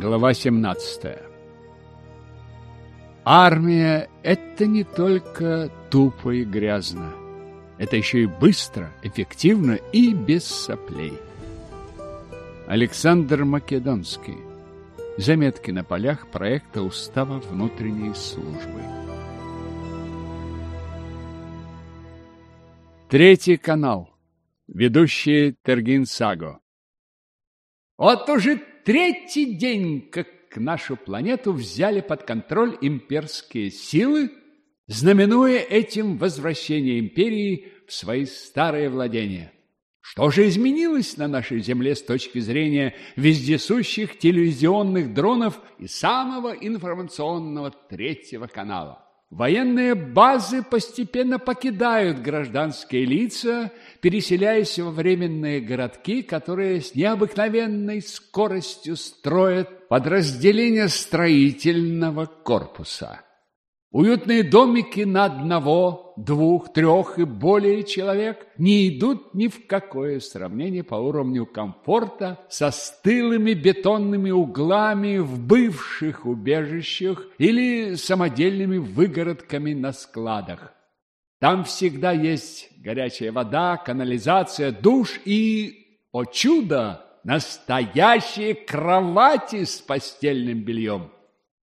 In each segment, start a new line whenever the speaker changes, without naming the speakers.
Глава 17 Армия – это не только тупо и грязно. Это еще и быстро, эффективно и без соплей. Александр Македонский. Заметки на полях проекта Устава внутренней службы. Третий канал. Ведущий Тергин Саго. Вот уже третий день, как нашу планету взяли под контроль имперские силы, знаменуя этим возвращение империи в свои старые владения. Что же изменилось на нашей Земле с точки зрения вездесущих телевизионных дронов и самого информационного третьего канала? Военные базы постепенно покидают гражданские лица, переселяясь во временные городки, которые с необыкновенной скоростью строят подразделения строительного корпуса. Уютные домики на одного, двух, трех и более человек не идут ни в какое сравнение по уровню комфорта со стылыми бетонными углами в бывших убежищах или самодельными выгородками на складах. Там всегда есть горячая вода, канализация, душ и, о чудо, настоящие кровати с постельным бельем.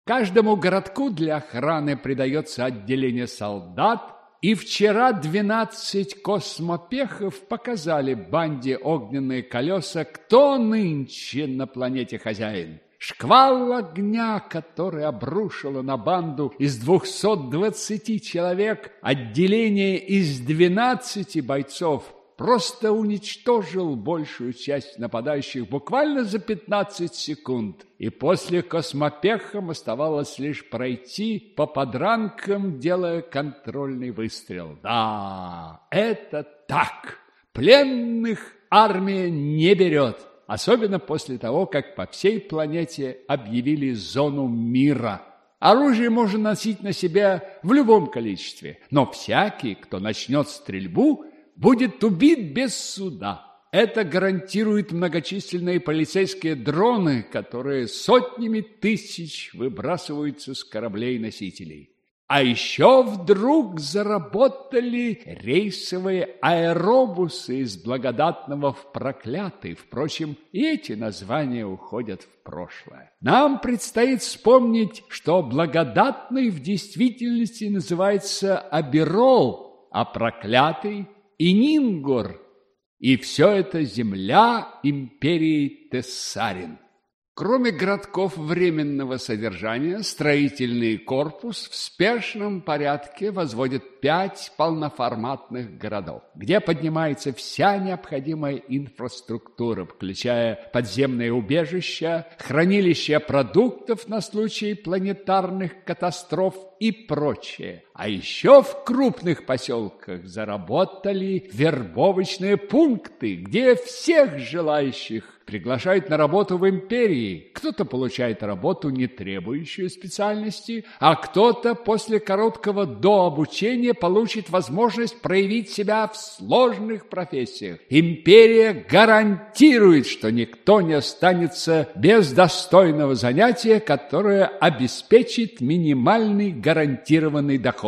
Каждому городку для охраны придается отделение солдат, и вчера двенадцать космопехов показали банде огненные колеса, кто нынче на планете хозяин. Шквал огня, который обрушило на банду из двухсот двадцати человек, отделение из двенадцати бойцов просто уничтожил большую часть нападающих буквально за 15 секунд. И после космопехам оставалось лишь пройти по подранкам, делая контрольный выстрел. Да, это так. Пленных армия не берет. Особенно после того, как по всей планете объявили зону мира. Оружие можно носить на себя в любом количестве, но всякий, кто начнет стрельбу – будет убит без суда. Это гарантируют многочисленные полицейские дроны, которые сотнями тысяч выбрасываются с кораблей-носителей. А еще вдруг заработали рейсовые аэробусы из благодатного в проклятый. Впрочем, и эти названия уходят в прошлое. Нам предстоит вспомнить, что благодатный в действительности называется Аберол, а проклятый и Нингор, и все это земля империи Тессарин. Кроме городков временного содержания, строительный корпус в спешном порядке возводит пять полноформатных городов, где поднимается вся необходимая инфраструктура, включая подземные убежища, хранилища продуктов на случай планетарных катастроф и прочее. А еще в крупных поселках заработали вербовочные пункты, где всех желающих приглашают на работу в империи. Кто-то получает работу, не требующую специальности, а кто-то после короткого дообучения получит возможность проявить себя в сложных профессиях. Империя гарантирует, что никто не останется без достойного занятия, которое обеспечит минимальный гарантированный доход.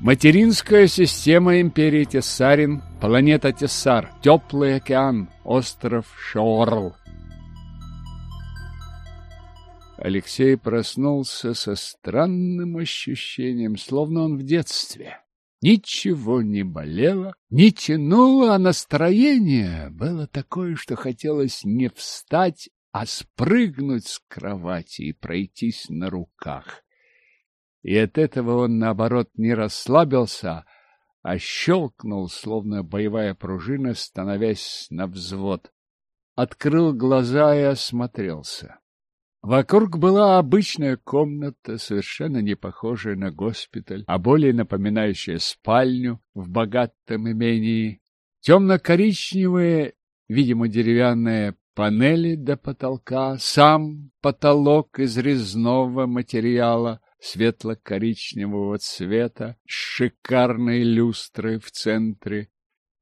Материнская система империи Тессарин, планета Тессар, теплый океан, остров Шорл. Алексей проснулся со странным ощущением, словно он в детстве. Ничего не болело, не тянуло, а настроение было такое, что хотелось не встать, а спрыгнуть с кровати и пройтись на руках и от этого он, наоборот, не расслабился, а щелкнул, словно боевая пружина, становясь на взвод. Открыл глаза и осмотрелся. Вокруг была обычная комната, совершенно не похожая на госпиталь, а более напоминающая спальню в богатом имении. Темно-коричневые, видимо, деревянные панели до потолка, сам потолок из резного материала, светло-коричневого цвета с шикарной люстрой в центре.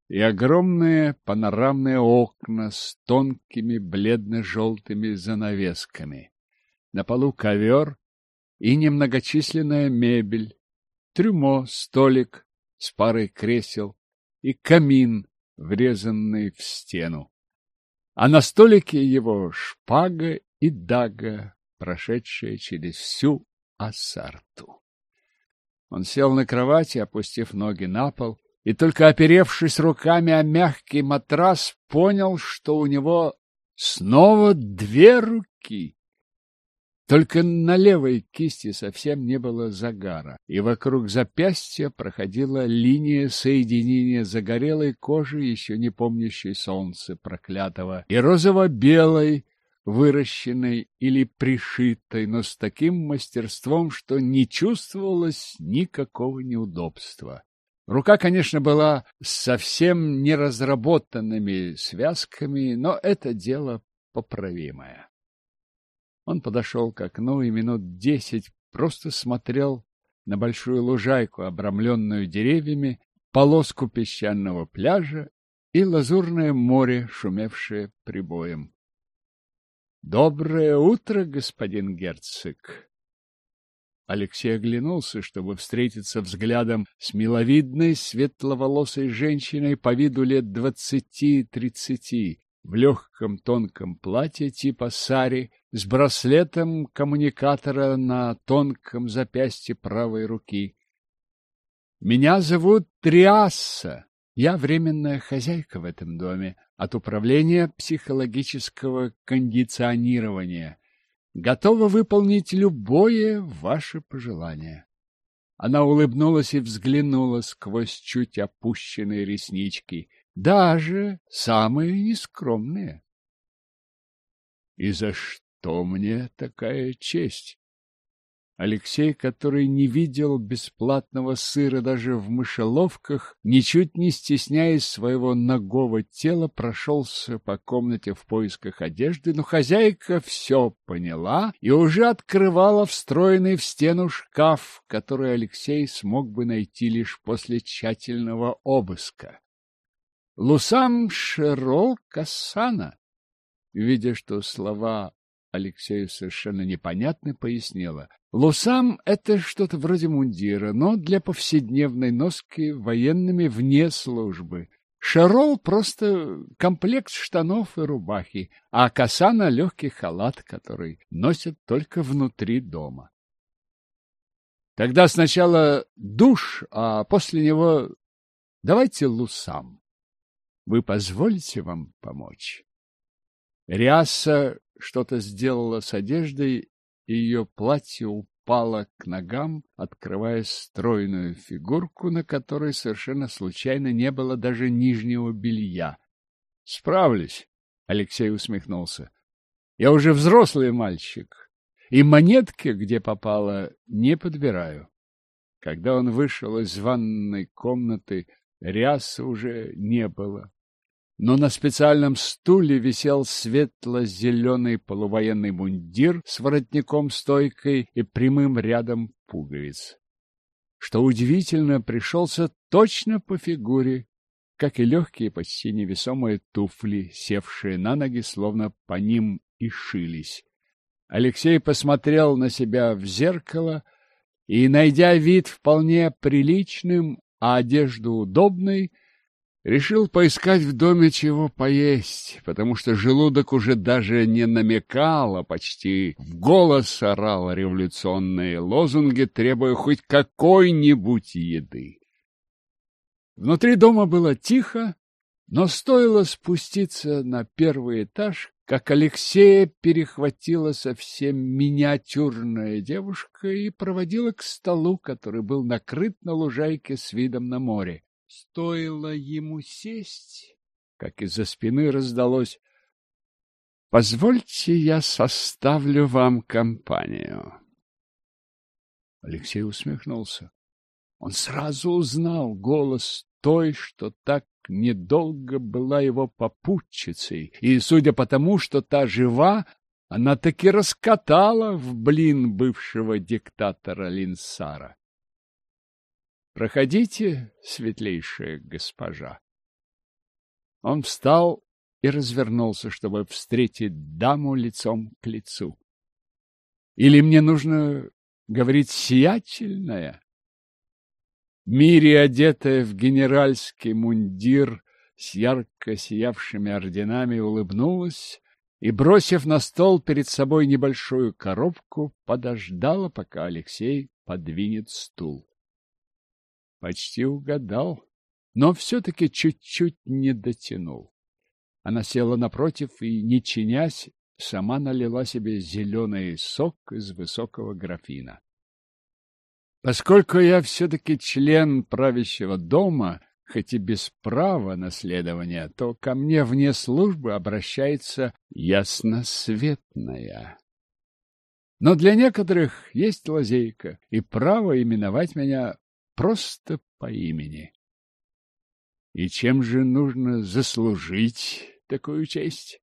и огромные панорамные окна с тонкими бледно-желтыми занавесками. На полу ковер и немногочисленная мебель, трюмо, столик с парой кресел и камин, врезанный в стену. А на столике его шпага и дага, прошедшая через всю ассарту. Он сел на кровати, опустив ноги на пол, и только оперевшись руками о мягкий матрас, понял, что у него снова две руки. Только на левой кисти совсем не было загара, и вокруг запястья проходила линия соединения загорелой кожи, еще не помнящей солнца проклятого, и розово-белой, выращенной или пришитой, но с таким мастерством, что не чувствовалось никакого неудобства. Рука, конечно, была с совсем неразработанными связками, но это дело поправимое. Он подошел к окну и минут десять просто смотрел на большую лужайку, обрамленную деревьями, полоску песчаного пляжа и лазурное море, шумевшее прибоем. — Доброе утро, господин герцог! Алексей оглянулся, чтобы встретиться взглядом с миловидной светловолосой женщиной по виду лет двадцати-тридцати, в легком тонком платье типа сари, с браслетом коммуникатора на тонком запястье правой руки. «Меня зовут Триасса. Я временная хозяйка в этом доме от управления психологического кондиционирования» готова выполнить любое ваше пожелание. Она улыбнулась и взглянула сквозь чуть опущенные реснички, даже самые нескромные. — И за что мне такая честь? Алексей, который не видел бесплатного сыра даже в мышеловках, ничуть не стесняясь своего ногого тела, прошелся по комнате в поисках одежды, но хозяйка все поняла и уже открывала встроенный в стену шкаф, который Алексей смог бы найти лишь после тщательного обыска. Лусам Шерол Кассана, видя, что слова Алексею совершенно непонятны, пояснила. Лусам — это что-то вроде мундира, но для повседневной носки военными вне службы. Шарол — просто комплект штанов и рубахи, а касана — легкий халат, который носят только внутри дома. Тогда сначала душ, а после него давайте лусам. Вы позволите вам помочь? Ряса что-то сделала с одеждой, и ее платье упало к ногам, открывая стройную фигурку, на которой совершенно случайно не было даже нижнего белья. — Справлюсь, — Алексей усмехнулся. — Я уже взрослый мальчик, и монетки, где попало, не подбираю. Когда он вышел из ванной комнаты, ряса уже не было но на специальном стуле висел светло-зеленый полувоенный мундир с воротником-стойкой и прямым рядом пуговиц. Что удивительно, пришелся точно по фигуре, как и легкие, почти невесомые туфли, севшие на ноги, словно по ним и шились. Алексей посмотрел на себя в зеркало и, найдя вид вполне приличным, а одежду удобной, Решил поискать в доме чего поесть, потому что желудок уже даже не намекал, а почти в голос орал революционные лозунги, требуя хоть какой-нибудь еды. Внутри дома было тихо, но стоило спуститься на первый этаж, как Алексея перехватила совсем миниатюрная девушка и проводила к столу, который был накрыт на лужайке с видом на море. Стоило ему сесть, как из-за спины раздалось «Позвольте, я составлю вам компанию». Алексей усмехнулся. Он сразу узнал голос той, что так недолго была его попутчицей, и, судя по тому, что та жива, она таки раскатала в блин бывшего диктатора Линсара. Проходите, светлейшая госпожа. Он встал и развернулся, чтобы встретить даму лицом к лицу. Или мне нужно говорить сиятельная? Мири, одетая в генеральский мундир с ярко сиявшими орденами, улыбнулась и, бросив на стол перед собой небольшую коробку, подождала, пока Алексей подвинет стул. Почти угадал, но все-таки чуть-чуть не дотянул. Она села напротив и, не чинясь, сама налила себе зеленый сок из высокого графина. Поскольку я все-таки член правящего дома, хоть и без права наследования, то ко мне вне службы обращается ясносветная. Но для некоторых есть лазейка и право именовать меня просто по имени. И чем же нужно заслужить такую честь?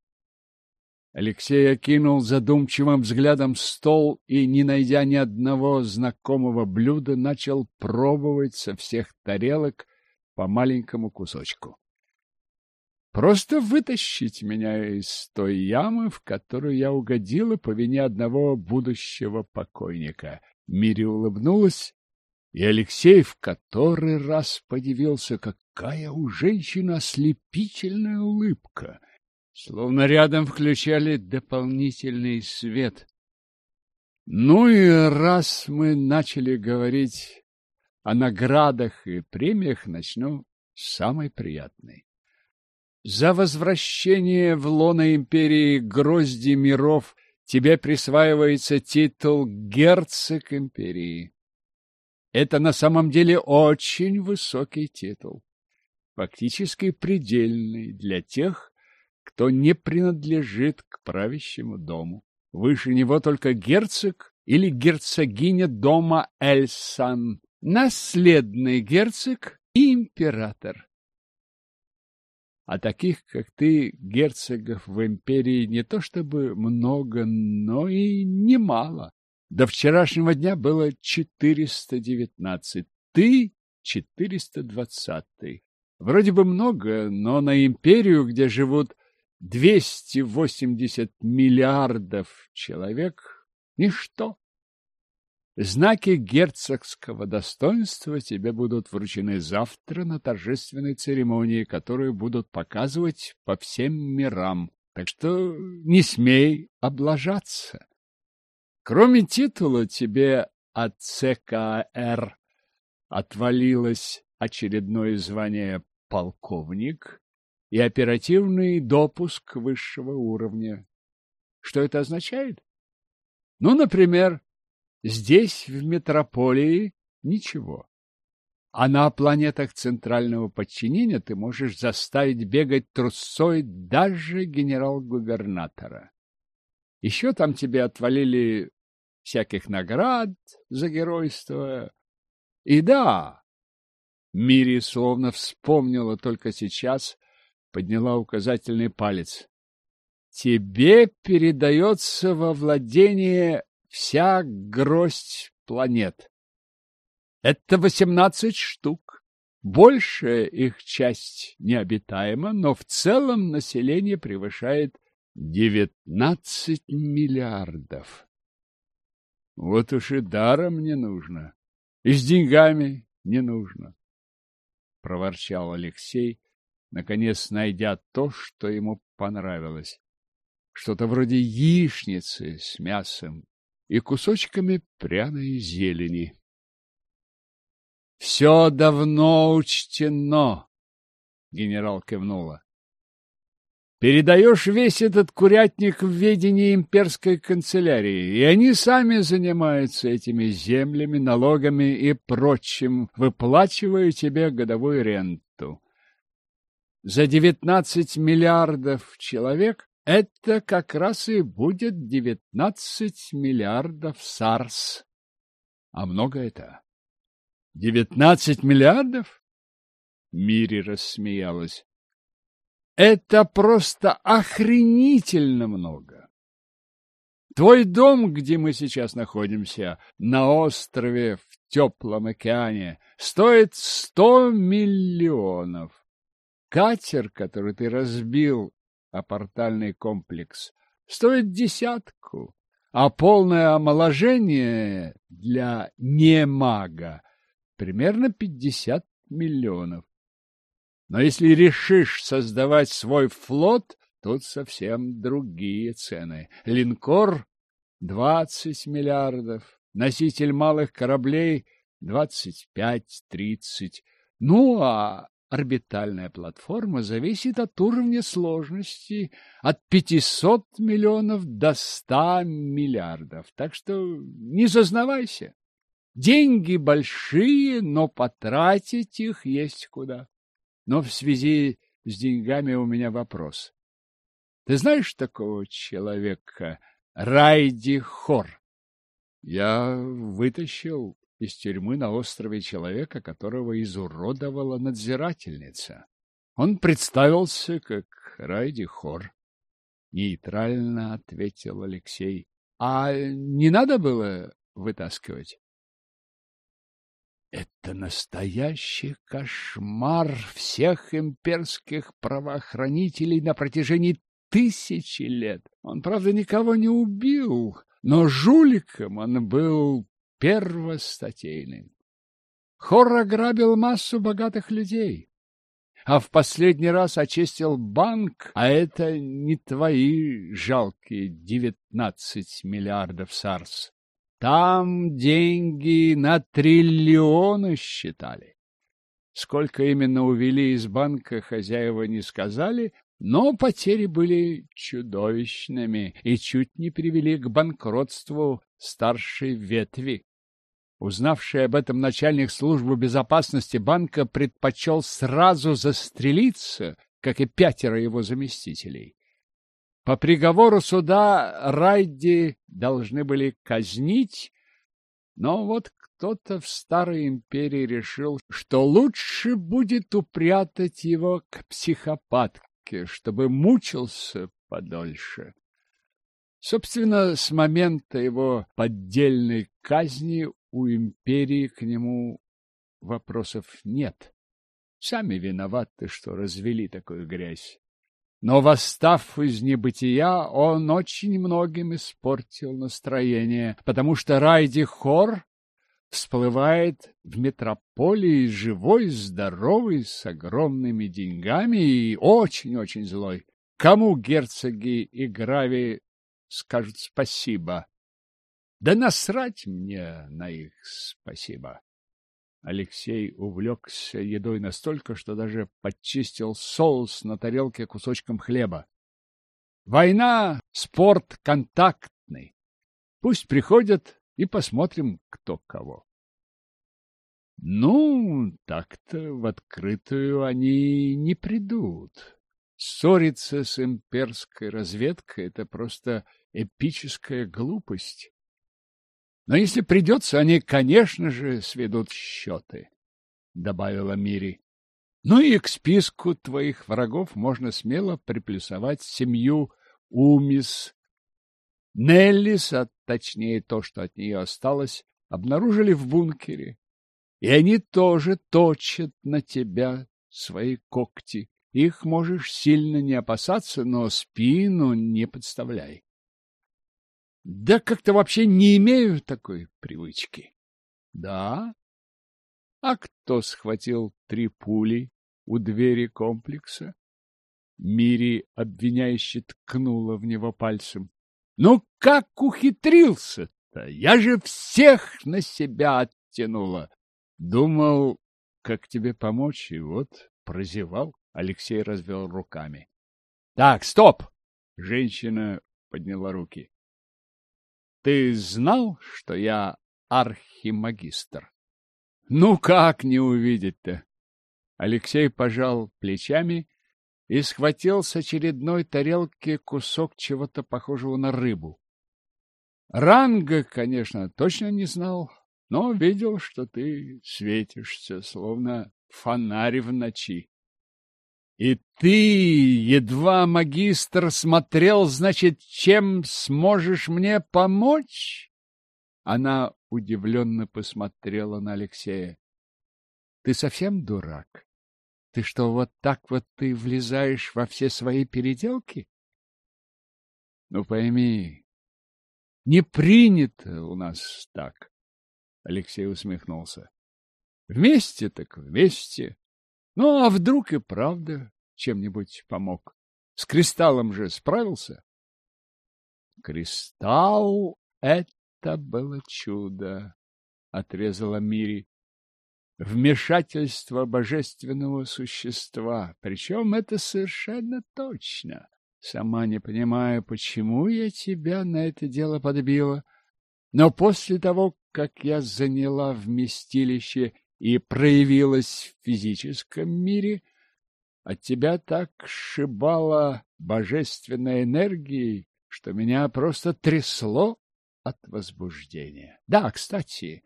Алексей окинул задумчивым взглядом стол и, не найдя ни одного знакомого блюда, начал пробовать со всех тарелок по маленькому кусочку. Просто вытащить меня из той ямы, в которую я угодила по вине одного будущего покойника. Мири улыбнулась и Алексей в который раз подивился, какая у женщины ослепительная улыбка. Словно рядом включали дополнительный свет. Ну и раз мы начали говорить о наградах и премиях, начну с самой приятной. За возвращение в лоно империи грозди миров тебе присваивается титул герцог империи. Это на самом деле очень высокий титул, фактически предельный для тех, кто не принадлежит к правящему дому. Выше него только герцог или герцогиня дома Эльсан, наследный герцог и император. А таких, как ты, герцогов в империи не то чтобы много, но и немало. До вчерашнего дня было 419, ты 420. Вроде бы много, но на империю, где живут 280 миллиардов человек, ничто. Знаки герцогского достоинства тебе будут вручены завтра на торжественной церемонии, которую будут показывать по всем мирам. Так что не смей облажаться. Кроме титула тебе от ЦКР отвалилось очередное звание полковник и оперативный допуск высшего уровня. Что это означает? Ну, например, здесь, в метрополии, ничего. А на планетах центрального подчинения ты можешь заставить бегать трусой даже генерал-губернатора. Еще там тебе отвалили всяких наград за геройство. И да, Мири словно вспомнила только сейчас, подняла указательный палец. Тебе передается во владение вся гроздь планет. Это восемнадцать штук. Большая их часть необитаема, но в целом население превышает Девятнадцать миллиардов. Вот уж и даром не нужно, и с деньгами не нужно, — проворчал Алексей, наконец найдя то, что ему понравилось. Что-то вроде яичницы с мясом и кусочками пряной зелени. — Все давно учтено, — генерал кивнула. Передаешь весь этот курятник в ведение имперской канцелярии, и они сами занимаются этими землями, налогами и прочим, выплачивая тебе годовую ренту. За девятнадцать миллиардов человек это как раз и будет девятнадцать миллиардов САРС. А много это? Девятнадцать миллиардов? Мири рассмеялась. Это просто охренительно много. Твой дом, где мы сейчас находимся, на острове в теплом океане, стоит сто миллионов. катер, который ты разбил, а портальный комплекс, стоит десятку, а полное омоложение для немага примерно пятьдесят миллионов. Но если решишь создавать свой флот, тут совсем другие цены. Линкор — двадцать миллиардов, носитель малых кораблей — двадцать пять-тридцать. Ну, а орбитальная платформа зависит от уровня сложности от 500 миллионов до 100 миллиардов. Так что не зазнавайся. Деньги большие, но потратить их есть куда. Но в связи с деньгами у меня вопрос. Ты знаешь такого человека, Райди Хор? Я вытащил из тюрьмы на острове человека, которого изуродовала надзирательница. Он представился как Райди Хор. Нейтрально ответил Алексей. А не надо было вытаскивать? Это настоящий кошмар всех имперских правоохранителей на протяжении тысячи лет. Он, правда, никого не убил, но жуликом он был первостатейным. Хор ограбил массу богатых людей, а в последний раз очистил банк, а это не твои жалкие девятнадцать миллиардов сарс. Там деньги на триллионы считали. Сколько именно увели из банка, хозяева не сказали, но потери были чудовищными и чуть не привели к банкротству старшей ветви. Узнавший об этом начальник службы безопасности банка предпочел сразу застрелиться, как и пятеро его заместителей. По приговору суда Райди должны были казнить, но вот кто-то в старой империи решил, что лучше будет упрятать его к психопатке, чтобы мучился подольше. Собственно, с момента его поддельной казни у империи к нему вопросов нет. Сами виноваты, что развели такую грязь. Но, восстав из небытия, он очень многим испортил настроение, потому что Райди Хор всплывает в метрополии живой, здоровый, с огромными деньгами и очень-очень злой. Кому герцоги и грави скажут спасибо? Да насрать мне на их спасибо. Алексей увлекся едой настолько, что даже подчистил соус на тарелке кусочком хлеба. Война — спорт контактный. Пусть приходят и посмотрим, кто кого. Ну, так-то в открытую они не придут. Ссориться с имперской разведкой — это просто эпическая глупость. Но если придется, они, конечно же, сведут счеты, — добавила Мири. Ну и к списку твоих врагов можно смело приплюсовать семью Умис. Неллис, а точнее то, что от нее осталось, обнаружили в бункере. И они тоже точат на тебя свои когти. Их можешь сильно не опасаться, но спину не подставляй. Да как-то вообще не имею такой привычки. Да? А кто схватил три пули у двери комплекса? Мири обвиняюще ткнула в него пальцем. Ну как ухитрился-то? Я же всех на себя оттянула. Думал, как тебе помочь, и вот прозевал. Алексей развел руками. Так, стоп! Женщина подняла руки. Ты знал, что я архимагистр? Ну как не увидеть-то? Алексей пожал плечами и схватил с очередной тарелки кусок чего-то похожего на рыбу. Ранга, конечно, точно не знал, но видел, что ты светишься, словно фонарь в ночи. И ты, едва магистр, смотрел, значит, чем сможешь мне помочь? Она удивленно посмотрела на Алексея. Ты совсем дурак? Ты что, вот так вот ты влезаешь во все свои переделки? Ну, пойми, не принято у нас так. Алексей усмехнулся. Вместе так вместе. Ну, а вдруг и правда чем-нибудь помог? С кристаллом же справился? Кристалл — это было чудо, — отрезала Мири. Вмешательство божественного существа, причем это совершенно точно. Сама не понимаю, почему я тебя на это дело подбила. Но после того, как я заняла вместилище и проявилась в физическом мире, от тебя так шибало божественной энергией, что меня просто трясло от возбуждения. Да, кстати,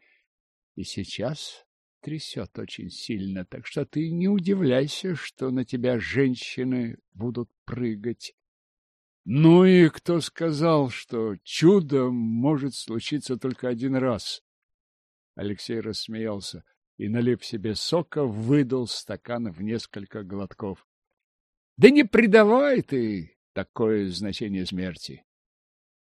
и сейчас трясет очень сильно, так что ты не удивляйся, что на тебя женщины будут прыгать. Ну и кто сказал, что чудо может случиться только один раз? Алексей рассмеялся и, налив себе сока, выдал стакан в несколько глотков. Да не придавай ты такое значение смерти.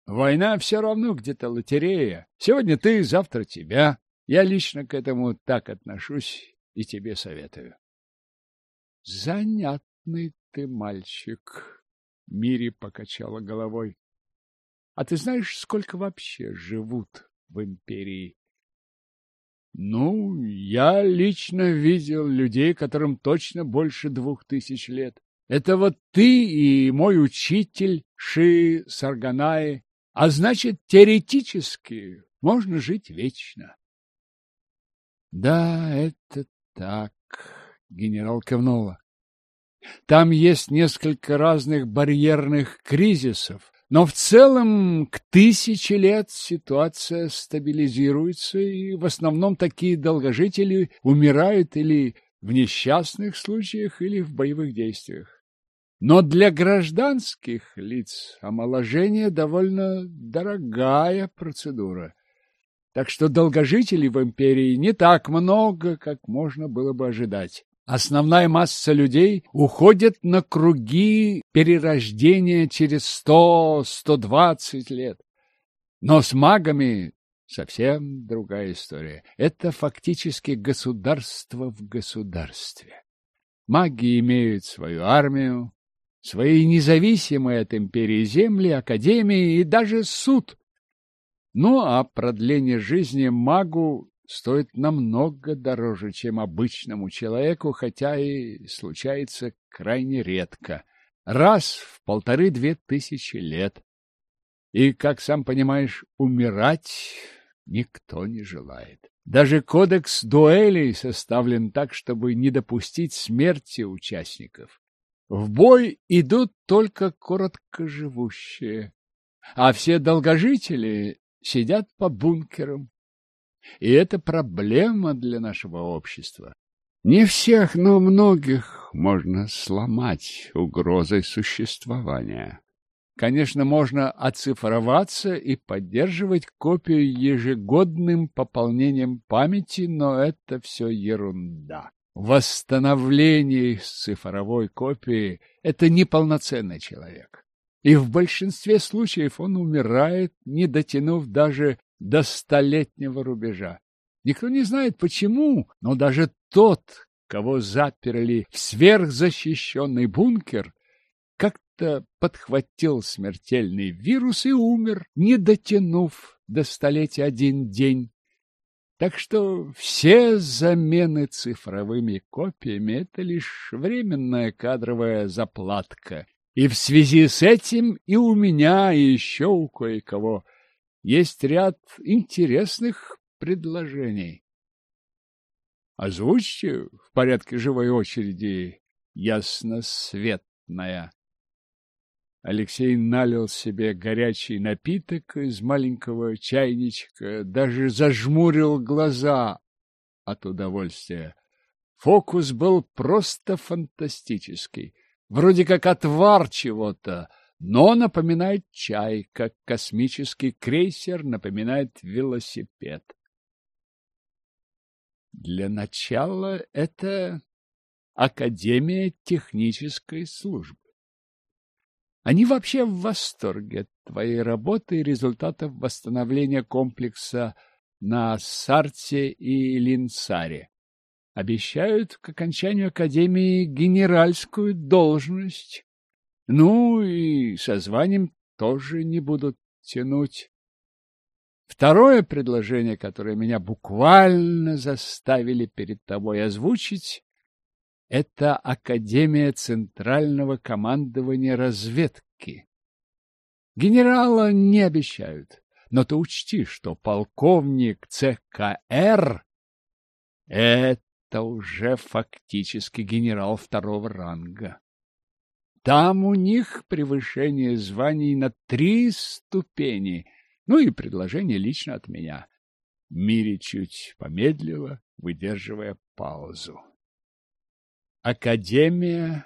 Война все равно где-то лотерея. Сегодня ты, завтра тебя. Я лично к этому так отношусь и тебе советую. Занятный ты мальчик, Мири покачала головой. А ты знаешь, сколько вообще живут в империи? Ну, я лично видел людей, которым точно больше двух тысяч лет. Это вот ты и мой учитель Ши Сарганай. А значит, теоретически можно жить вечно. Да, это так, генерал кивнула. Там есть несколько разных барьерных кризисов, но в целом к тысяче лет ситуация стабилизируется, и в основном такие долгожители умирают или в несчастных случаях, или в боевых действиях. Но для гражданских лиц омоложение довольно дорогая процедура. Так что долгожителей в империи не так много, как можно было бы ожидать. Основная масса людей уходит на круги перерождения через сто-сто двадцать лет. Но с магами совсем другая история. Это фактически государство в государстве. Маги имеют свою армию, свои независимые от империи земли, академии и даже суд. Ну а продление жизни магу стоит намного дороже, чем обычному человеку, хотя и случается крайне редко, раз в полторы-две тысячи лет. И, как сам понимаешь, умирать никто не желает. Даже кодекс дуэлей составлен так, чтобы не допустить смерти участников. В бой идут только короткоживущие, а все долгожители сидят по бункерам и это проблема для нашего общества. Не всех, но многих можно сломать угрозой существования. Конечно, можно оцифроваться и поддерживать копию ежегодным пополнением памяти, но это все ерунда. Восстановление цифровой копии – это неполноценный человек. И в большинстве случаев он умирает, не дотянув даже до столетнего рубежа. Никто не знает почему, но даже тот, кого заперли в сверхзащищенный бункер, как-то подхватил смертельный вирус и умер, не дотянув до столетия один день. Так что все замены цифровыми копиями – это лишь временная кадровая заплатка. И в связи с этим и у меня, и еще у кое-кого есть ряд интересных предложений. Озвучьте в порядке живой очереди ясно-светная. Алексей налил себе горячий напиток из маленького чайничка, даже зажмурил глаза от удовольствия. Фокус был просто фантастический, вроде как отвар чего-то, но напоминает чай, как космический крейсер напоминает велосипед. Для начала это Академия технической службы. Они вообще в восторге от твоей работы и результатов восстановления комплекса на Сарте и Линсаре. Обещают к окончанию Академии генеральскую должность. Ну и со званием тоже не будут тянуть. Второе предложение, которое меня буквально заставили перед тобой озвучить, это Академия Центрального командования разведки. Генерала не обещают, но ты учти, что полковник ЦКР — это уже фактически генерал второго ранга. Там у них превышение званий на три ступени, ну и предложение лично от меня. Мири чуть помедлила, выдерживая паузу. Академия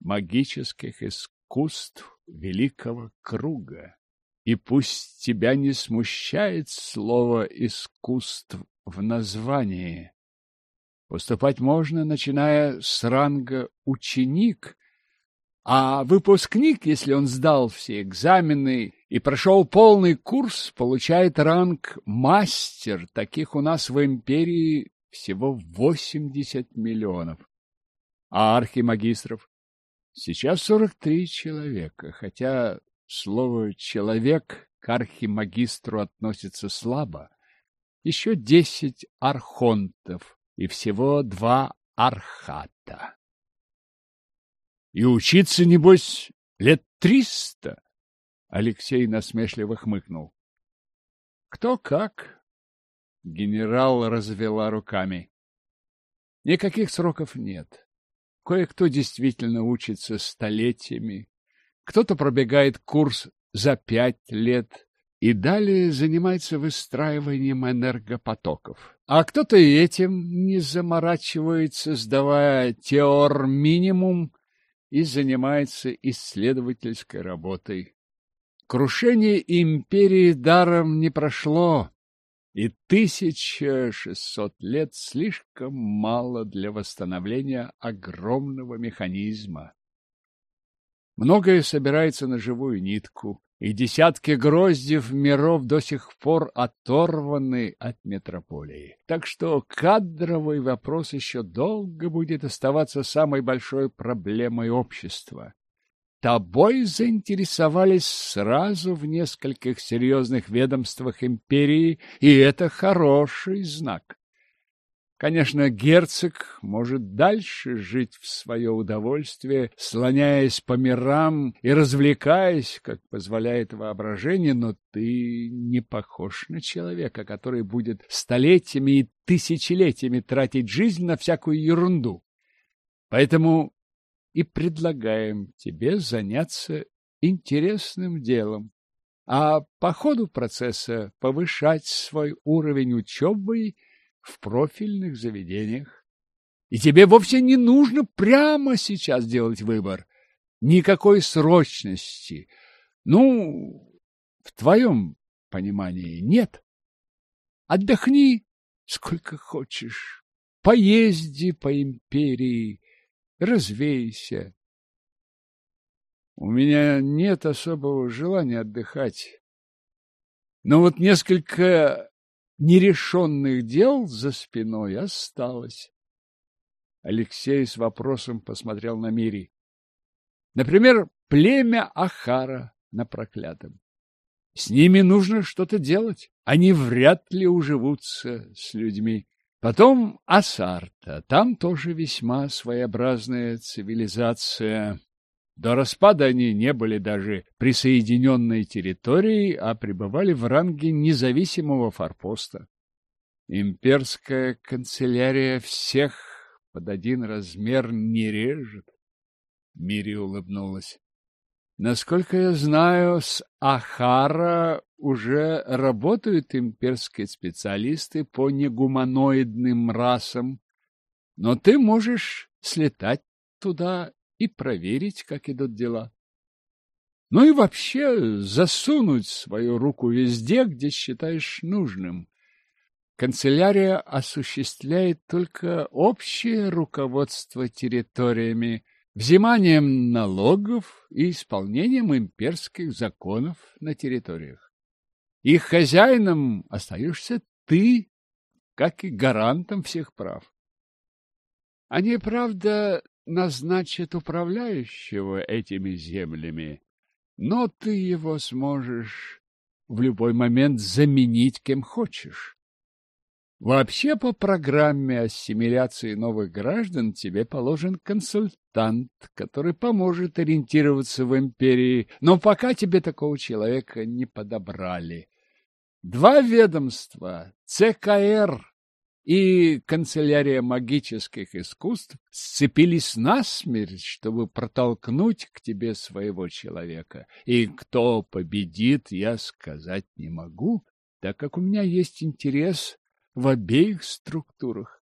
магических искусств Великого Круга. И пусть тебя не смущает слово «искусств» в названии. Поступать можно, начиная с ранга «ученик», а выпускник, если он сдал все экзамены и прошел полный курс, получает ранг «мастер». Таких у нас в империи всего 80 миллионов а архимагистров? Сейчас сорок три человека, хотя слово «человек» к архимагистру относится слабо. Еще десять архонтов и всего два архата. И учиться, небось, лет триста? Алексей насмешливо хмыкнул. Кто как? Генерал развела руками. Никаких сроков нет. Кое-кто действительно учится столетиями, кто-то пробегает курс за пять лет и далее занимается выстраиванием энергопотоков. А кто-то и этим не заморачивается, сдавая теор-минимум и занимается исследовательской работой. Крушение империи даром не прошло и 1600 лет слишком мало для восстановления огромного механизма. Многое собирается на живую нитку, и десятки гроздев миров до сих пор оторваны от метрополии. Так что кадровый вопрос еще долго будет оставаться самой большой проблемой общества тобой заинтересовались сразу в нескольких серьезных ведомствах империи, и это хороший знак. Конечно, герцог может дальше жить в свое удовольствие, слоняясь по мирам и развлекаясь, как позволяет воображение, но ты не похож на человека, который будет столетиями и тысячелетиями тратить жизнь на всякую ерунду. Поэтому и предлагаем тебе заняться интересным делом, а по ходу процесса повышать свой уровень учебы в профильных заведениях. И тебе вовсе не нужно прямо сейчас делать выбор. Никакой срочности. Ну, в твоем понимании нет. Отдохни сколько хочешь. Поезди по империи, развейся. У меня нет особого желания отдыхать. Но вот несколько нерешенных дел за спиной осталось. Алексей с вопросом посмотрел на Мири. Например, племя Ахара на проклятом. С ними нужно что-то делать. Они вряд ли уживутся с людьми. Потом Асарта. Там тоже весьма своеобразная цивилизация. До распада они не были даже присоединенной территорией, а пребывали в ранге независимого форпоста. Имперская канцелярия всех под один размер не режет. Мири улыбнулась. Насколько я знаю, с Ахара уже работают имперские специалисты по негуманоидным расам, но ты можешь слетать туда и проверить, как идут дела. Ну и вообще засунуть свою руку везде, где считаешь нужным. канцелярия осуществляет только общее руководство территориями, взиманием налогов и исполнением имперских законов на территориях. Их хозяином остаешься ты, как и гарантом всех прав. Они, правда, назначат управляющего этими землями, но ты его сможешь в любой момент заменить кем хочешь. Вообще, по программе ассимиляции новых граждан тебе положен консультант, который поможет ориентироваться в империи, но пока тебе такого человека не подобрали. Два ведомства, ЦКР и канцелярия магических искусств сцепились насмерть, чтобы протолкнуть к тебе своего человека. И кто победит, я сказать не могу, так как у меня есть интерес в обеих структурах.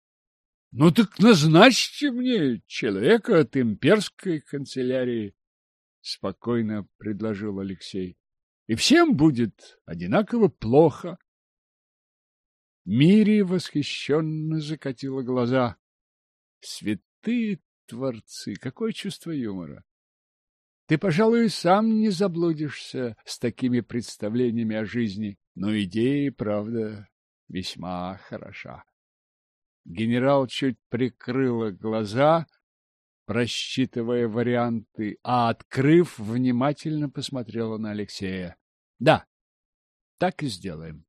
— Ну так назначьте мне человека от имперской канцелярии, — спокойно предложил Алексей. — И всем будет одинаково плохо. Мири восхищенно закатила глаза. Святые творцы, какое чувство юмора! Ты, пожалуй, сам не заблудишься с такими представлениями о жизни, но идея, правда, весьма хороша. Генерал чуть прикрыла глаза, просчитывая варианты, а, открыв, внимательно посмотрела на Алексея. — Да, так и сделаем.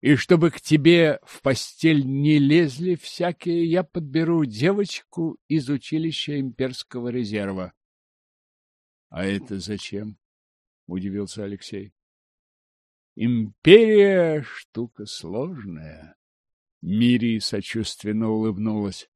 И чтобы к тебе в постель не лезли всякие, я подберу девочку из училища имперского резерва. — А это зачем? — удивился Алексей. — Империя — штука сложная. Мири сочувственно улыбнулась.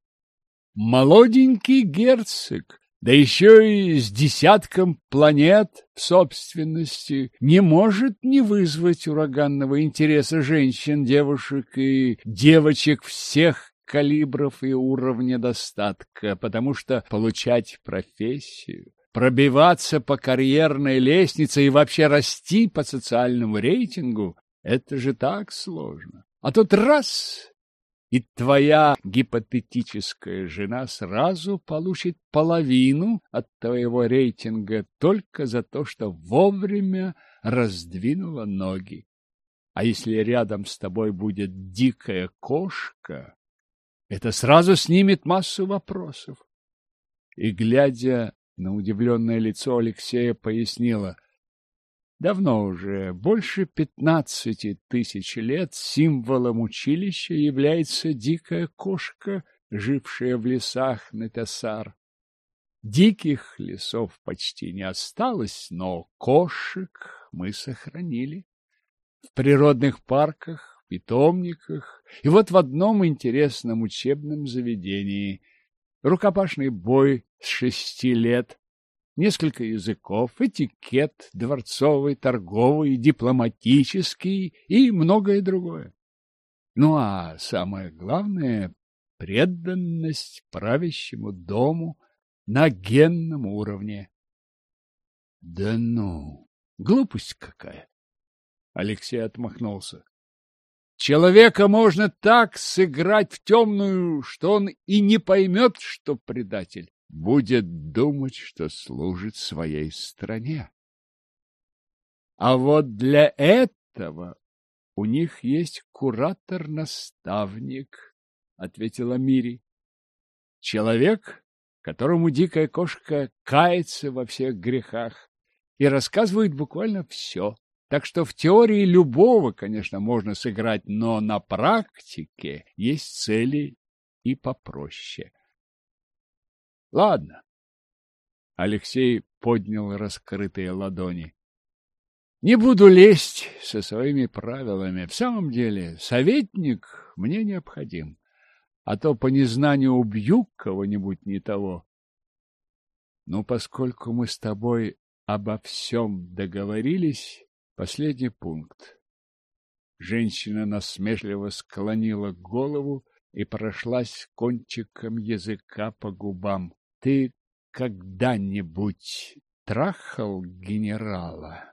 Молоденький герцог да еще и с десятком планет в собственности, не может не вызвать ураганного интереса женщин, девушек и девочек всех калибров и уровня достатка, потому что получать профессию, пробиваться по карьерной лестнице и вообще расти по социальному рейтингу — это же так сложно. А тут раз и твоя гипотетическая жена сразу получит половину от твоего рейтинга только за то, что вовремя раздвинула ноги. А если рядом с тобой будет дикая кошка, это сразу снимет массу вопросов. И, глядя на удивленное лицо Алексея, пояснила, Давно уже, больше пятнадцати тысяч лет, символом училища является дикая кошка, жившая в лесах Нетесар. Диких лесов почти не осталось, но кошек мы сохранили. В природных парках, питомниках и вот в одном интересном учебном заведении. Рукопашный бой с шести лет, несколько языков, этикет дворцовый, торговый, дипломатический и многое другое. Ну а самое главное — преданность правящему дому на генном уровне. Да ну, глупость какая! Алексей отмахнулся. Человека можно так сыграть в темную, что он и не поймет, что предатель будет думать, что служит своей стране. А вот для этого у них есть куратор-наставник, ответила Мири. Человек, которому дикая кошка кается во всех грехах и рассказывает буквально все. Так что в теории любого, конечно, можно сыграть, но на практике есть цели и попроще. Ладно. Алексей поднял раскрытые ладони. Не буду лезть со своими правилами. В самом деле, советник мне необходим, а то по незнанию убью кого-нибудь не того. Но поскольку мы с тобой обо всем договорились, последний пункт. Женщина насмешливо склонила голову и прошлась кончиком языка по губам. Ты когда-нибудь трахал генерала?